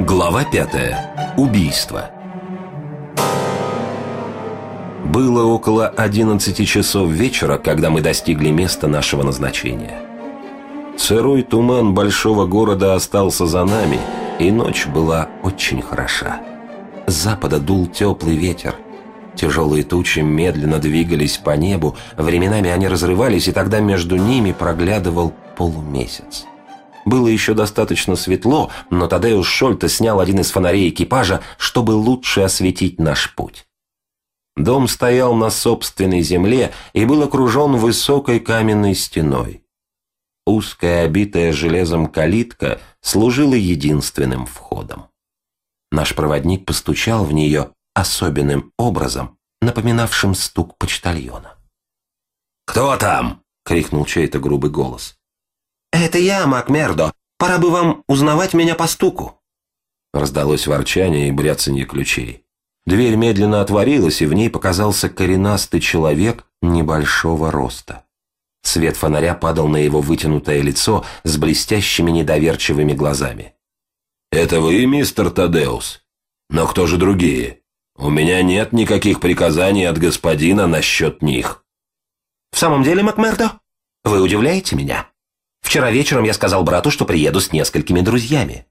Глава пятая. Убийство. Было около 11 часов вечера, когда мы достигли места нашего назначения. Сырой туман большого города остался за нами, и ночь была очень хороша. С запада дул теплый ветер. Тяжелые тучи медленно двигались по небу, временами они разрывались, и тогда между ними проглядывал полумесяц. Было еще достаточно светло, но Тадеуш Шольта снял один из фонарей экипажа, чтобы лучше осветить наш путь. Дом стоял на собственной земле и был окружен высокой каменной стеной. Узкая, обитая железом калитка служила единственным входом. Наш проводник постучал в нее особенным образом, напоминавшим стук почтальона. «Кто там?» — крикнул чей-то грубый голос. «Это я, Макмердо. Пора бы вам узнавать меня по стуку». Раздалось ворчание и бряцанье ключей. Дверь медленно отворилась, и в ней показался коренастый человек небольшого роста. Свет фонаря падал на его вытянутое лицо с блестящими недоверчивыми глазами. «Это вы, мистер Тадеус? Но кто же другие? У меня нет никаких приказаний от господина насчет них». «В самом деле, Макмердо, вы удивляете меня. Вчера вечером я сказал брату, что приеду с несколькими друзьями.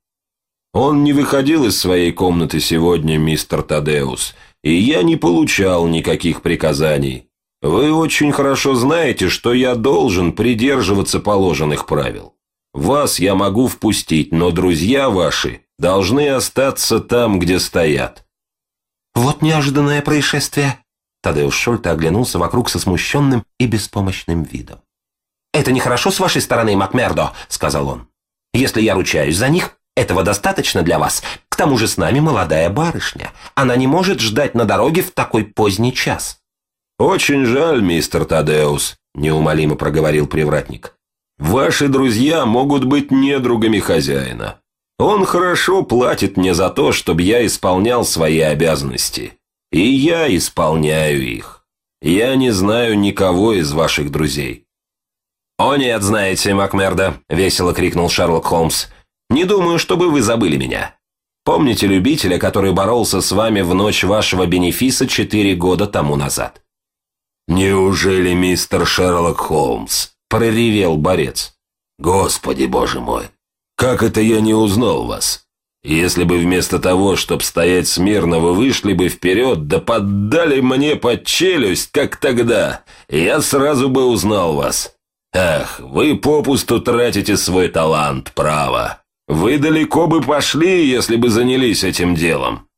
Он не выходил из своей комнаты сегодня, мистер Тадеус, и я не получал никаких приказаний. Вы очень хорошо знаете, что я должен придерживаться положенных правил. Вас я могу впустить, но друзья ваши должны остаться там, где стоят». «Вот неожиданное происшествие!» Тадеуш Шольта оглянулся вокруг со смущенным и беспомощным видом. «Это нехорошо с вашей стороны, Макмердо», — сказал он. «Если я ручаюсь за них, этого достаточно для вас. К тому же с нами молодая барышня. Она не может ждать на дороге в такой поздний час». «Очень жаль, мистер Тадеус», — неумолимо проговорил привратник. «Ваши друзья могут быть недругами хозяина. Он хорошо платит мне за то, чтобы я исполнял свои обязанности. И я исполняю их. Я не знаю никого из ваших друзей». «О нет, знаете, Макмерда», — весело крикнул Шерлок Холмс. Не думаю, чтобы вы забыли меня. Помните любителя, который боролся с вами в ночь вашего бенефиса четыре года тому назад?» «Неужели мистер Шерлок Холмс?» – проревел борец. «Господи, боже мой! Как это я не узнал вас? Если бы вместо того, чтобы стоять смирно, вы вышли бы вперед, да поддали мне под челюсть, как тогда, я сразу бы узнал вас. Ах, вы попусту тратите свой талант, право. Вы далеко бы пошли, если бы занялись этим делом.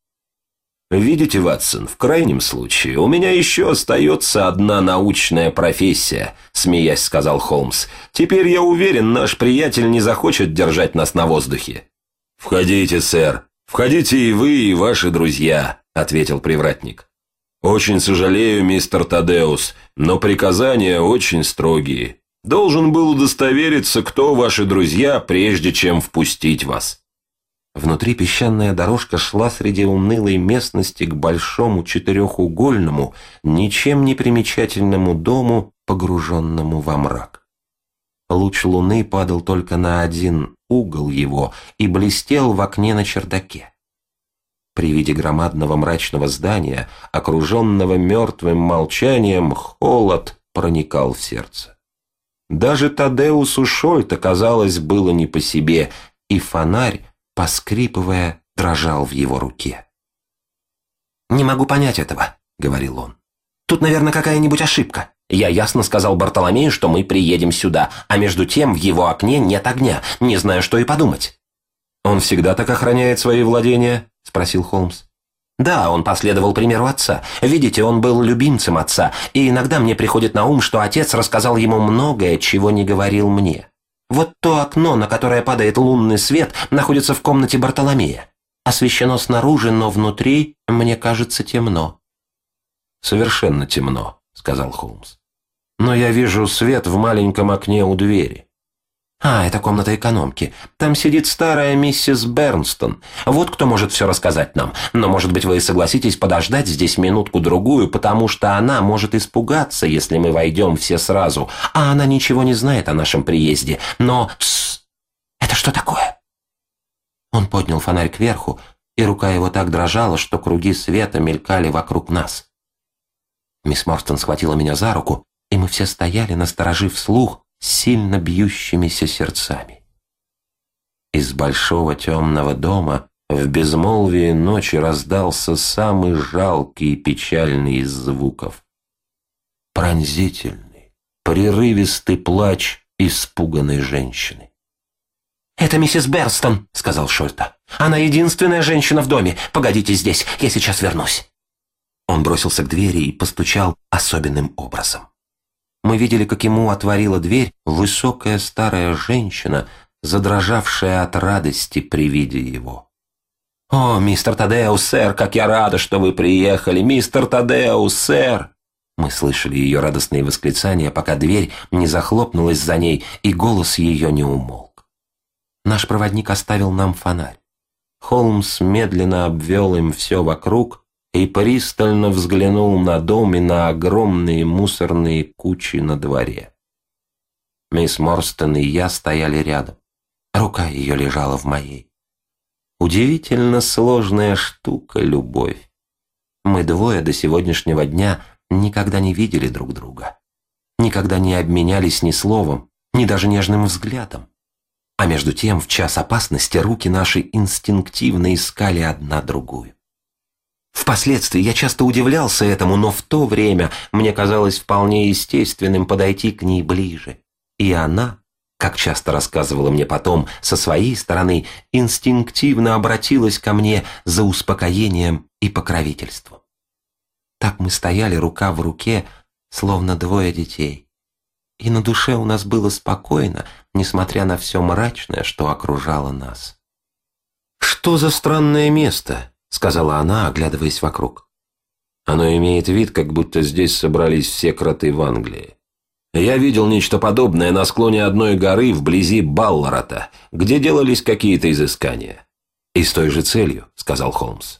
Видите, Ватсон, в крайнем случае у меня еще остается одна научная профессия, смеясь сказал Холмс. Теперь я уверен, наш приятель не захочет держать нас на воздухе. Входите, сэр. Входите и вы, и ваши друзья, ответил привратник. Очень сожалею, мистер Тадеус, но приказания очень строгие. Должен был удостовериться, кто ваши друзья, прежде чем впустить вас». Внутри песчаная дорожка шла среди унылой местности к большому четырехугольному, ничем не примечательному дому, погруженному во мрак. Луч луны падал только на один угол его и блестел в окне на чердаке. При виде громадного мрачного здания, окруженного мертвым молчанием, холод проникал в сердце. Даже Тадеусу Шольта, казалось, было не по себе, и фонарь, поскрипывая, дрожал в его руке. «Не могу понять этого», — говорил он. «Тут, наверное, какая-нибудь ошибка. Я ясно сказал Бартоломею, что мы приедем сюда, а между тем в его окне нет огня. Не знаю, что и подумать». «Он всегда так охраняет свои владения?» — спросил Холмс. Да, он последовал примеру отца. Видите, он был любимцем отца, и иногда мне приходит на ум, что отец рассказал ему многое, чего не говорил мне. Вот то окно, на которое падает лунный свет, находится в комнате Бартоломея. Освещено снаружи, но внутри, мне кажется, темно. «Совершенно темно», — сказал Холмс. «Но я вижу свет в маленьком окне у двери. «А, это комната экономки. Там сидит старая миссис Бернстон. Вот кто может все рассказать нам. Но, может быть, вы согласитесь подождать здесь минутку-другую, потому что она может испугаться, если мы войдем все сразу. А она ничего не знает о нашем приезде. Но... Тссс! Это что такое?» Он поднял фонарь кверху, и рука его так дрожала, что круги света мелькали вокруг нас. Мисс Морстон схватила меня за руку, и мы все стояли, насторожив слух, сильно бьющимися сердцами. Из большого темного дома в безмолвии ночи раздался самый жалкий и печальный из звуков. Пронзительный, прерывистый плач испуганной женщины. «Это миссис Берстон», — сказал Шольта. «Она единственная женщина в доме. Погодите здесь, я сейчас вернусь». Он бросился к двери и постучал особенным образом. Мы видели, как ему отворила дверь высокая старая женщина, задрожавшая от радости при виде его. «О, мистер Тадеус, сэр, как я рада, что вы приехали! Мистер Тадеус, сэр!» Мы слышали ее радостные восклицания, пока дверь не захлопнулась за ней, и голос ее не умолк. Наш проводник оставил нам фонарь. Холмс медленно обвел им все вокруг и пристально взглянул на дом и на огромные мусорные кучи на дворе. Мисс Морстон и я стояли рядом. Рука ее лежала в моей. Удивительно сложная штука, любовь. Мы двое до сегодняшнего дня никогда не видели друг друга. Никогда не обменялись ни словом, ни даже нежным взглядом. А между тем, в час опасности руки наши инстинктивно искали одна другую. Впоследствии я часто удивлялся этому, но в то время мне казалось вполне естественным подойти к ней ближе. И она, как часто рассказывала мне потом, со своей стороны инстинктивно обратилась ко мне за успокоением и покровительством. Так мы стояли рука в руке, словно двое детей. И на душе у нас было спокойно, несмотря на все мрачное, что окружало нас. «Что за странное место?» — сказала она, оглядываясь вокруг. «Оно имеет вид, как будто здесь собрались все кроты в Англии. Я видел нечто подобное на склоне одной горы вблизи Балларата, где делались какие-то изыскания. «И с той же целью», — сказал Холмс.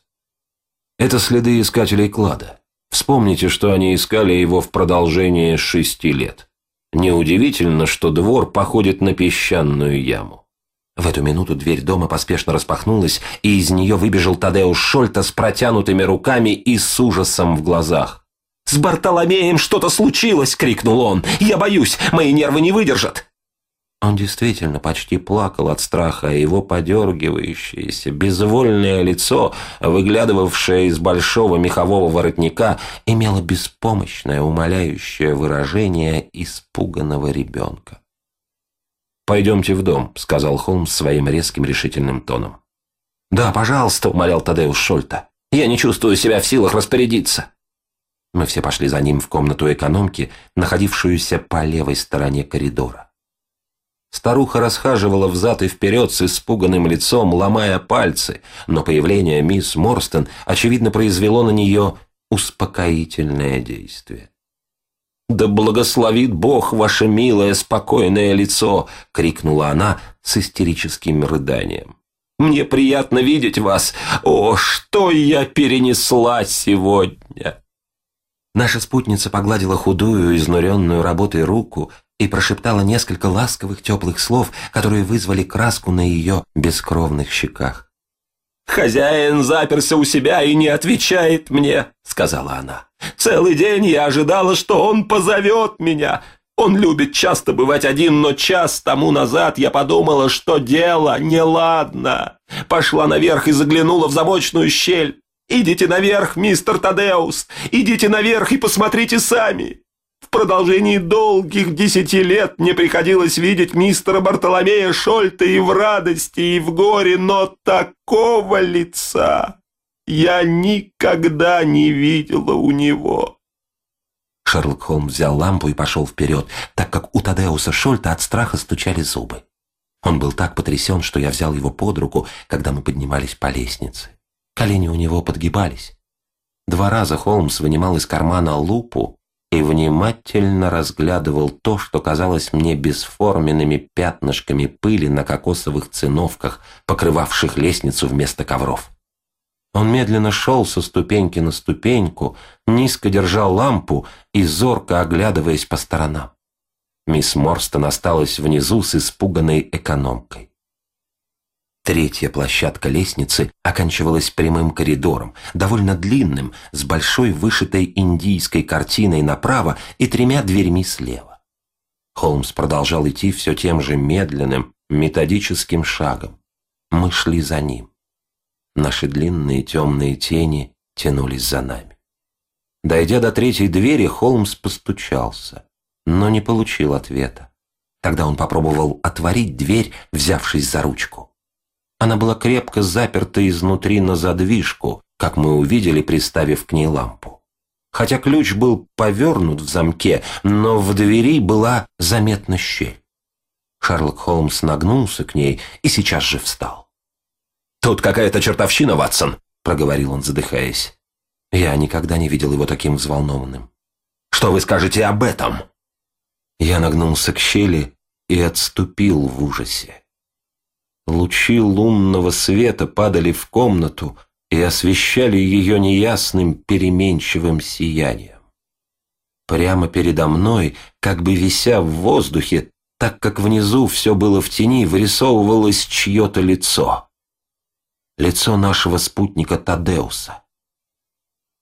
«Это следы искателей клада. Вспомните, что они искали его в продолжение шести лет. Неудивительно, что двор походит на песчаную яму». В эту минуту дверь дома поспешно распахнулась, и из нее выбежал Тадеуш Шольта с протянутыми руками и с ужасом в глазах. «С Бартоломеем что-то случилось!» — крикнул он. «Я боюсь, мои нервы не выдержат!» Он действительно почти плакал от страха, а его подергивающееся, безвольное лицо, выглядывавшее из большого мехового воротника, имело беспомощное, умоляющее выражение испуганного ребенка. «Пойдемте в дом», — сказал Холмс своим резким решительным тоном. «Да, пожалуйста», — умолял Тадеуш Шольта. «Я не чувствую себя в силах распорядиться». Мы все пошли за ним в комнату экономки, находившуюся по левой стороне коридора. Старуха расхаживала взад и вперед с испуганным лицом, ломая пальцы, но появление мисс Морстон, очевидно, произвело на нее успокоительное действие. «Да благословит Бог ваше милое, спокойное лицо!» — крикнула она с истерическим рыданием. «Мне приятно видеть вас! О, что я перенесла сегодня!» Наша спутница погладила худую, изнуренную работой руку и прошептала несколько ласковых теплых слов, которые вызвали краску на ее бескровных щеках. «Хозяин заперся у себя и не отвечает мне», — сказала она. «Целый день я ожидала, что он позовет меня. Он любит часто бывать один, но час тому назад я подумала, что дело неладно. Пошла наверх и заглянула в замочную щель. Идите наверх, мистер Тадеус! Идите наверх и посмотрите сами! В продолжении долгих десяти лет мне приходилось видеть мистера Бартоломея Шольта и в радости, и в горе, но такого лица я никогда не видела у него. Шерлок Холмс взял лампу и пошел вперед, так как у Тадеуса Шольта от страха стучали зубы. Он был так потрясен, что я взял его под руку, когда мы поднимались по лестнице. Колени у него подгибались. Два раза Холмс вынимал из кармана лупу и внимательно разглядывал то, что казалось мне бесформенными пятнышками пыли на кокосовых циновках, покрывавших лестницу вместо ковров. Он медленно шел со ступеньки на ступеньку, низко держал лампу и зорко оглядываясь по сторонам. Мисс Морстон осталась внизу с испуганной экономкой. Третья площадка лестницы оканчивалась прямым коридором, довольно длинным, с большой вышитой индийской картиной направо и тремя дверьми слева. Холмс продолжал идти все тем же медленным, методическим шагом. Мы шли за ним. Наши длинные темные тени тянулись за нами. Дойдя до третьей двери, Холмс постучался, но не получил ответа. Тогда он попробовал отворить дверь, взявшись за ручку. Она была крепко заперта изнутри на задвижку, как мы увидели, приставив к ней лампу. Хотя ключ был повернут в замке, но в двери была заметна щель. Шерлок Холмс нагнулся к ней и сейчас же встал. «Тут какая-то чертовщина, Ватсон!» – проговорил он, задыхаясь. Я никогда не видел его таким взволнованным. «Что вы скажете об этом?» Я нагнулся к щели и отступил в ужасе. Лучи лунного света падали в комнату и освещали ее неясным переменчивым сиянием. Прямо передо мной, как бы вися в воздухе, так как внизу все было в тени, вырисовывалось чье-то лицо. Лицо нашего спутника Тадеуса.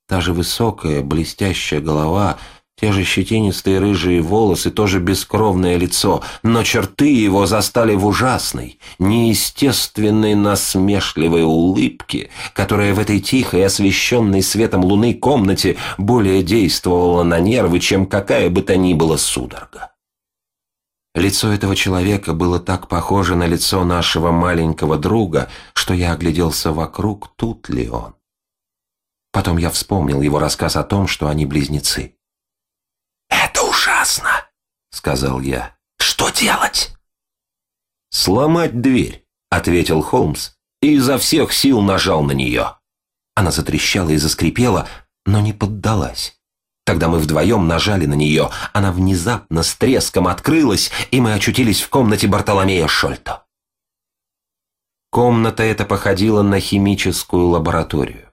Та же высокая, блестящая голова — те же щетинистые рыжие волосы, тоже бескровное лицо, но черты его застали в ужасной, неестественной насмешливой улыбке, которая в этой тихой, освещенной светом луны комнате более действовала на нервы, чем какая бы то ни была судорога. Лицо этого человека было так похоже на лицо нашего маленького друга, что я огляделся вокруг, тут ли он. Потом я вспомнил его рассказ о том, что они близнецы. Сказал я. «Что делать?» «Сломать дверь», — ответил Холмс и изо всех сил нажал на нее. Она затрещала и заскрипела, но не поддалась. Когда мы вдвоем нажали на нее, она внезапно с треском открылась, и мы очутились в комнате Бартоломея Шольта. Комната эта походила на химическую лабораторию.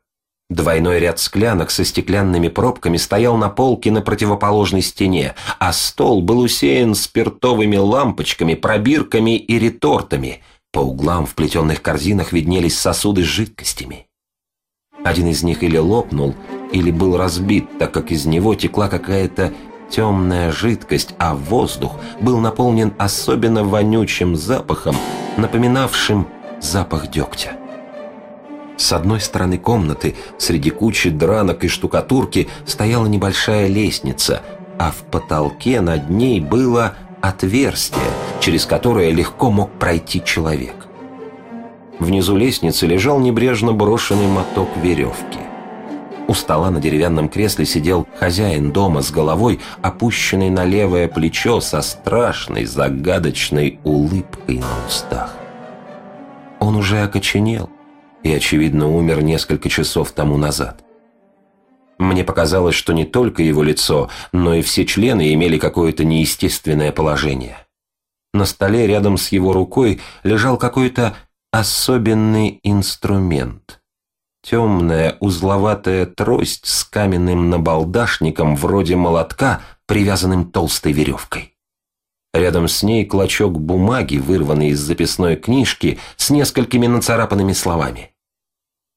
Двойной ряд склянок со стеклянными пробками стоял на полке на противоположной стене, а стол был усеян спиртовыми лампочками, пробирками и ретортами. По углам в плетеных корзинах виднелись сосуды с жидкостями. Один из них или лопнул, или был разбит, так как из него текла какая-то темная жидкость, а воздух был наполнен особенно вонючим запахом, напоминавшим запах дегтя. С одной стороны комнаты, среди кучи дранок и штукатурки, стояла небольшая лестница, а в потолке над ней было отверстие, через которое легко мог пройти человек. Внизу лестницы лежал небрежно брошенный моток веревки. У стола на деревянном кресле сидел хозяин дома с головой, опущенной на левое плечо со страшной загадочной улыбкой на устах. Он уже окоченел и, очевидно, умер несколько часов тому назад. Мне показалось, что не только его лицо, но и все члены имели какое-то неестественное положение. На столе рядом с его рукой лежал какой-то особенный инструмент. Темная узловатая трость с каменным набалдашником вроде молотка, привязанным толстой веревкой. Рядом с ней клочок бумаги, вырванный из записной книжки, с несколькими нацарапанными словами.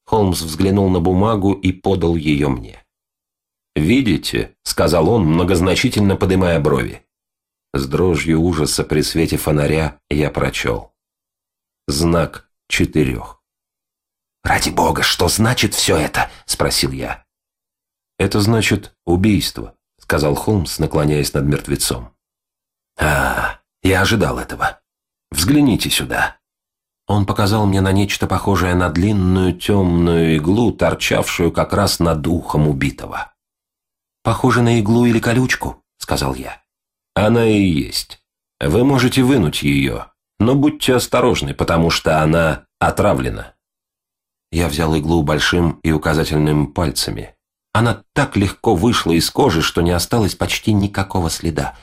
Холмс взглянул на бумагу и подал ее мне. «Видите?» — сказал он, многозначительно подымая брови. С дрожью ужаса при свете фонаря я прочел. Знак четырех. «Ради бога, что значит все это?» — спросил я. «Это значит убийство», — сказал Холмс, наклоняясь над мертвецом. «А, я ожидал этого. Взгляните сюда». Он показал мне на нечто похожее на длинную темную иглу, торчавшую как раз над ухом убитого. «Похоже на иглу или колючку», — сказал я. «Она и есть. Вы можете вынуть ее, но будьте осторожны, потому что она отравлена». Я взял иглу большим и указательным пальцами. Она так легко вышла из кожи, что не осталось почти никакого следа.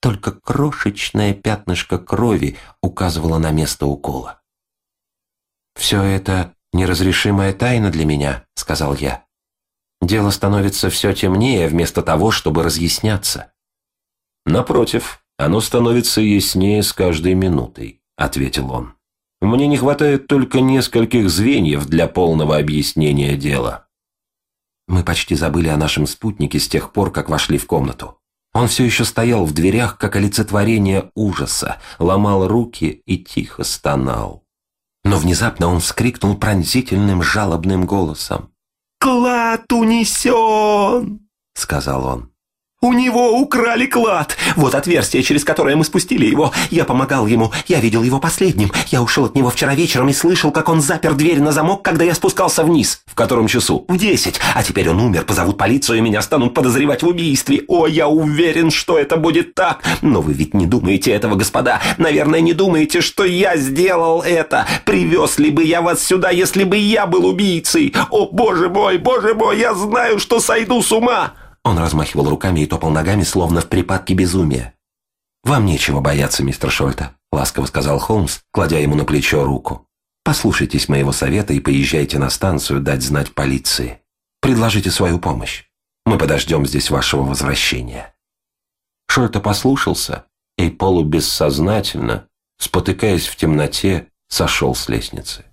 Только крошечное пятнышко крови указывало на место укола. «Все это неразрешимая тайна для меня», — сказал я. «Дело становится все темнее, вместо того, чтобы разъясняться». «Напротив, оно становится яснее с каждой минутой», — ответил он. Мне не хватает только нескольких звеньев для полного объяснения дела». Мы почти забыли о нашем спутнике с тех пор, как вошли в комнату. Он все еще стоял в дверях, как олицетворение ужаса, ломал руки и тихо стонал. Но внезапно он вскрикнул пронзительным жалобным голосом. «Клад унесен!» — сказал он. «У него украли клад! Вот отверстие, через которое мы спустили его. Я помогал ему, я видел его последним. Я ушел от него вчера вечером и слышал, как он запер дверь на замок, когда я спускался вниз. В котором часу? В десять. А теперь он умер, позовут полицию, и меня станут подозревать в убийстве. О, я уверен, что это будет так. Но вы ведь не думаете этого, господа. Наверное, не думаете, что я сделал это. Привез ли бы я вас сюда, если бы я был убийцей? О, боже мой, боже мой, я знаю, что сойду с ума!» Он размахивал руками и топал ногами, словно в припадке безумия. «Вам нечего бояться, мистер Шольта», — ласково сказал Холмс, кладя ему на плечо руку. «Послушайтесь моего совета и поезжайте на станцию дать знать полиции. Предложите свою помощь. Мы подождем здесь вашего возвращения». Шольта послушался и полубессознательно, спотыкаясь в темноте, сошел с лестницы.